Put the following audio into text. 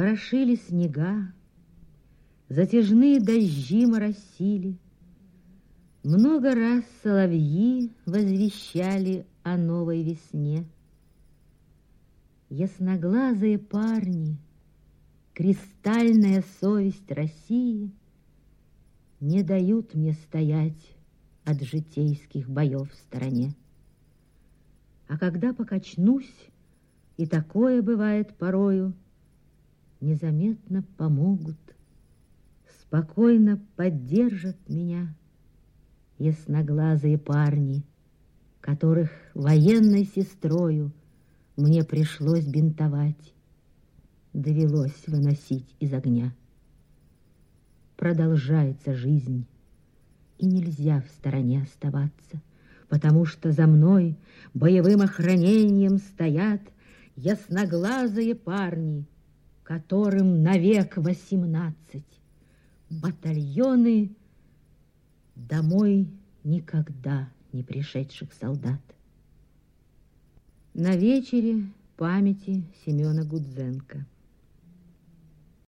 Порошили снега, затяжные дожди моросили. Много раз соловьи возвещали о новой весне. Ясноглазые парни, кристальная совесть России Не дают мне стоять от житейских боев в стороне. А когда покачнусь, и такое бывает порою, Незаметно помогут, спокойно поддержат меня Ясноглазые парни, которых военной сестрою Мне пришлось бинтовать, довелось выносить из огня. Продолжается жизнь, и нельзя в стороне оставаться, потому что за мной боевым охранением стоят ясноглазые парни, которым навек восемнадцать. Батальоны домой никогда не пришедших солдат. На вечере памяти Семена Гудзенко.